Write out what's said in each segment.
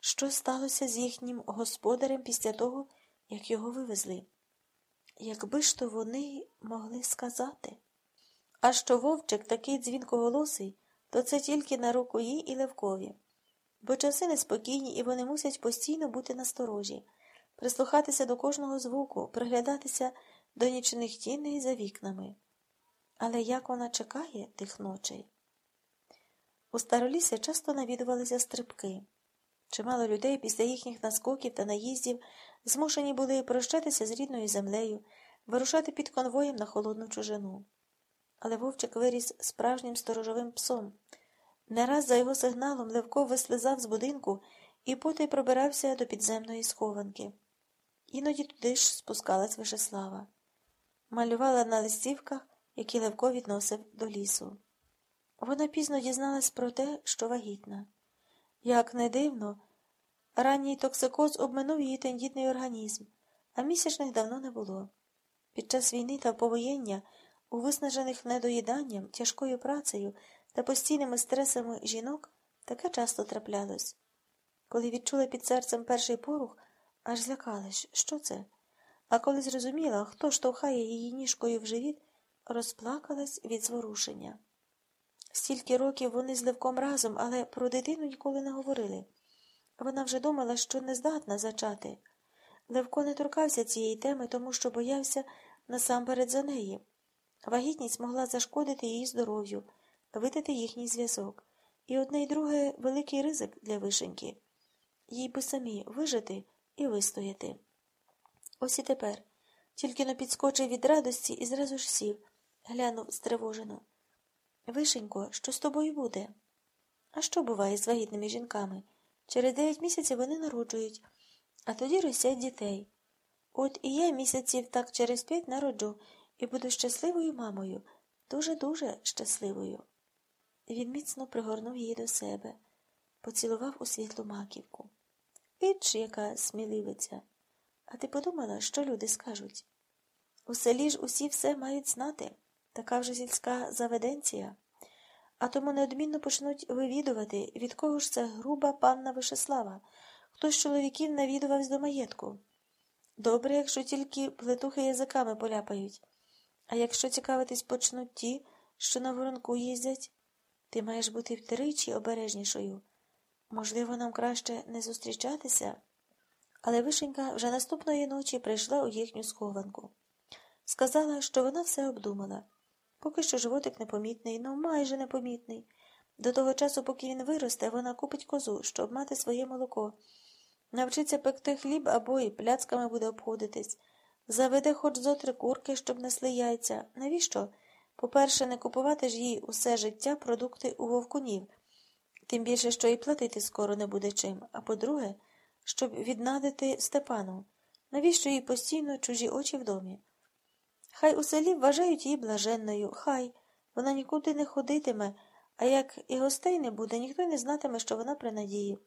що сталося з їхнім господарем після того, як його вивезли. Якби ж то вони могли сказати. А що вовчик такий дзвінкоголосий, то це тільки на руку їй і Левкові. Бо часи неспокійні, і вони мусять постійно бути насторожі, прислухатися до кожного звуку, приглядатися до нічних тіней за вікнами. Але як вона чекає тих ночей? У старолісі часто навідувалися стрибки. Чимало людей після їхніх наскоків та наїздів змушені були прощатися з рідною землею, вирушати під конвоєм на холодну чужину. Але вовчик виріс справжнім сторожовим псом. Не раз за його сигналом Левко вислизав з будинку і потай пробирався до підземної схованки. Іноді туди ж спускалась Вишеслава. Малювала на листівках, які Левко відносив до лісу. Вона пізно дізналась про те, що вагітна. Як не дивно, ранній токсикоз обминув її тендітний організм, а місячних давно не було. Під час війни та повоєння, у виснажених недоїданням, тяжкою працею та постійними стресами жінок таке часто траплялось. Коли відчула під серцем перший порух, аж злякалась, що це? А коли зрозуміла, хто штовхає її ніжкою в живіт, розплакалась від зворушення. Стільки років вони з Левком разом, але про дитину ніколи не говорили. Вона вже думала, що не здатна зачати. Левко не торкався цієї теми, тому що боявся насамперед за неї. Вагітність могла зашкодити її здоров'ю, видати їхній зв'язок. І одне й друге великий ризик для вишеньки. Їй би самі вижити і вистояти. Ось і тепер. Тільки но підскочив від радості і зразу ж сів, глянув стривожено. Вишенько, що з тобою буде? А що буває з вагітними жінками? Через дев'ять місяців вони народжують, а тоді ростять дітей. От і я місяців так через п'ять народжу і буду щасливою мамою, дуже-дуже щасливою. Він міцно пригорнув її до себе, поцілував у світлу маківку. Іч, яка сміливиця. А ти подумала, що люди скажуть? У селі ж усі все мають знати, така вже сільська заведенція, а тому неодмінно почнуть вивідувати, від кого ж це груба панна Вишеслава, хто з чоловіків навідувався до маєтку. Добре, якщо тільки плетухи язиками поляпають, а якщо цікавитись почнуть ті, що на воронку їздять, ти маєш бути втричі обережнішою. Можливо, нам краще не зустрічатися. Але вишенька вже наступної ночі прийшла у їхню схованку. Сказала, що вона все обдумала. Поки що животик непомітний, ну майже непомітний. До того часу, поки він виросте, вона купить козу, щоб мати своє молоко, навчиться пекти хліб або і пляцками буде обходитись, заведе хоч зо три курки, щоб несли яйця. Навіщо? По-перше, не купувати ж їй усе життя продукти у вовкунів, тим більше, що і платити скоро не буде чим. А по-друге, щоб віднадити Степану. Навіщо їй постійно чужі очі в домі? Хай у селі вважають її блаженною, хай вона нікуди не ходитиме, а як і гостей не буде, ніхто не знатиме, що вона при надії.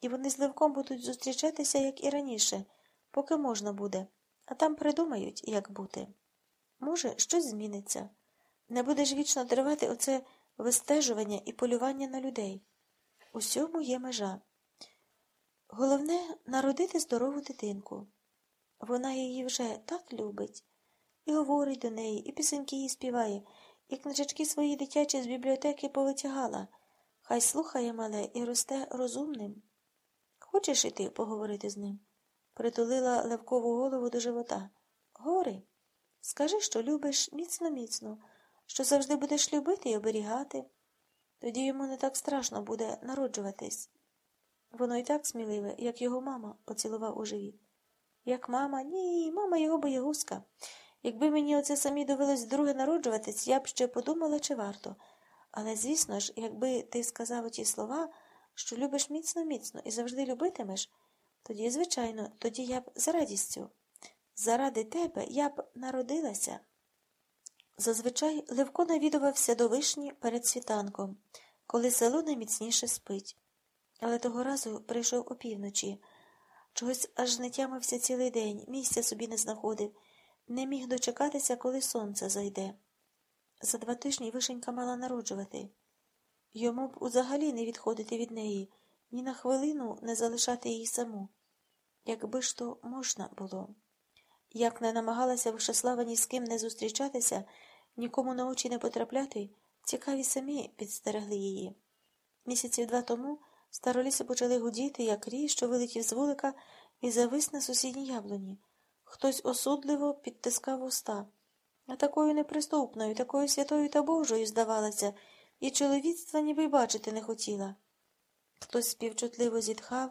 І вони з Левком будуть зустрічатися, як і раніше, поки можна буде, а там придумають, як бути. Може, щось зміниться. Не буде ж вічно тривати оце вистежування і полювання на людей. Усьому є межа. Головне народити здорову дитинку. Вона її вже так любить, і говорить до неї, і пісеньки їй співає, і книжечки свої дитячі з бібліотеки повитягала. Хай слухає мале і росте розумним. Хочеш іти поговорити з ним? Притулила Левкову голову до живота. Гори, скажи, що любиш міцно, міцно, що завжди будеш любити і оберігати. Тоді йому не так страшно буде народжуватись. Воно й так сміливе, як його мама поцілував у живіт. Як мама, ні, мама його боягузка. Якби мені оце самі довелось вдруге народжуватись, я б ще подумала, чи варто. Але, звісно ж, якби ти сказав оті слова, що любиш міцно, міцно і завжди любитимеш, тоді, звичайно, тоді я б з радістю. Заради тебе я б народилася. Зазвичай Левко навідувався до вишні перед світанком, коли село найміцніше спить. Але того разу прийшов опівночі. Чогось аж не тямився цілий день, місця собі не знаходив, не міг дочекатися, коли сонце зайде. За два тижні вишенька мала народжувати. Йому б узагалі не відходити від неї, ні на хвилину не залишати її саму, якби ж то можна було. Як не намагалася Вишеслава ні з ким не зустрічатися, нікому на очі не потрапляти, цікаві самі підстерегли її. Місяців два тому староліси почали гудіти, як рій, що вилетів з вулика і завис на сусідній яблуні. Хтось осудливо підтискав уста. А такою неприступною, такою святою та Божою здавалася, і чоловіцтва ніби й бачити не хотіла. Хтось співчутливо зітхав,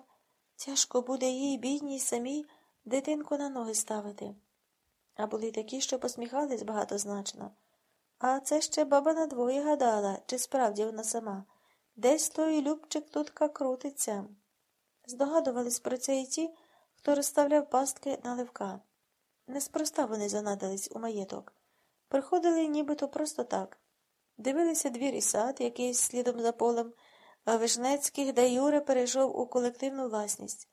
тяжко буде їй, бідній, самій, дитинку на ноги ставити. А були такі, що посміхались багатозначно. А це ще баба надвоє гадала, чи справді вона сама. Десь той Любчик тутка крутиться. Здогадувались про це і ті, хто розставляв пастки на левка. Неспроста вони занадались у маєток. Приходили нібито просто так. Дивилися двір і сад, який слідом за полем, а Вишнецьких де Юра перейшов у колективну власність.